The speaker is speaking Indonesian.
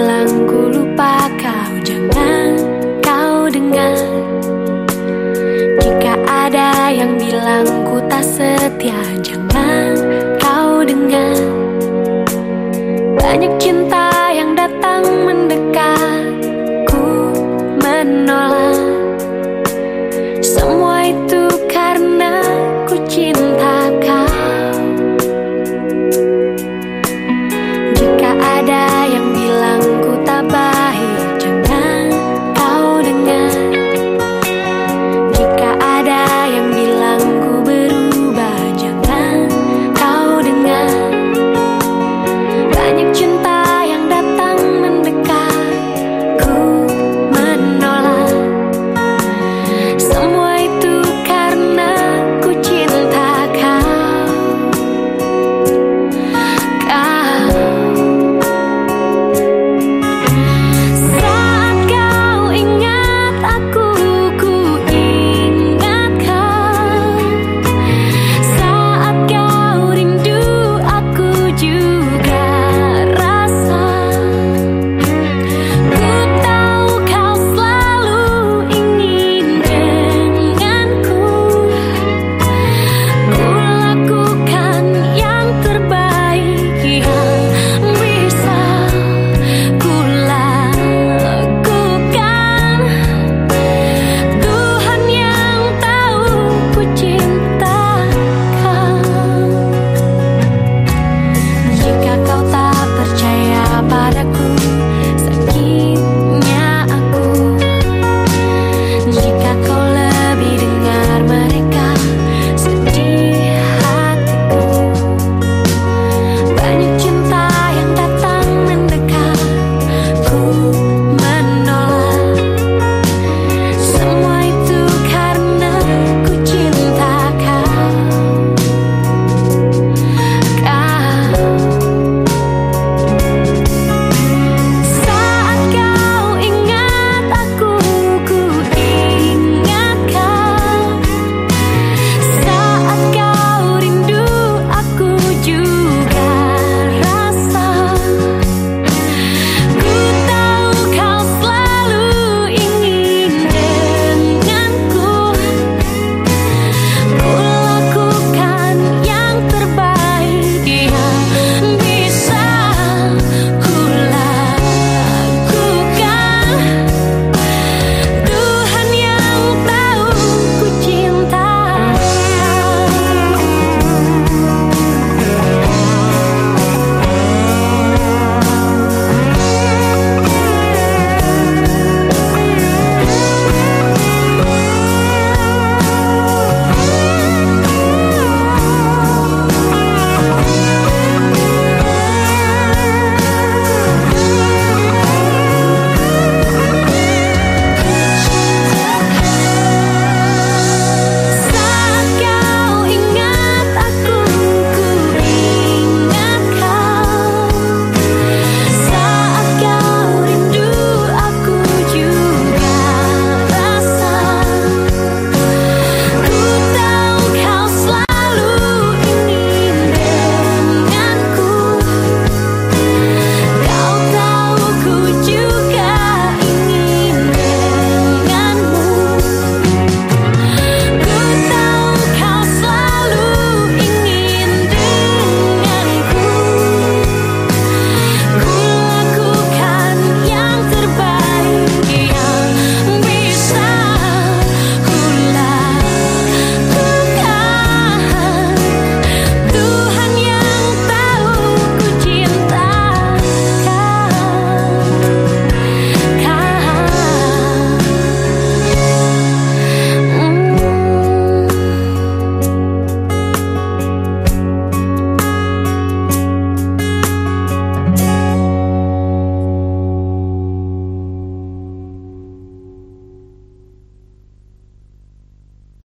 bilang ku lupa kau Jangan kau dengar. Jika ada yang bilang ku tak setia Jangan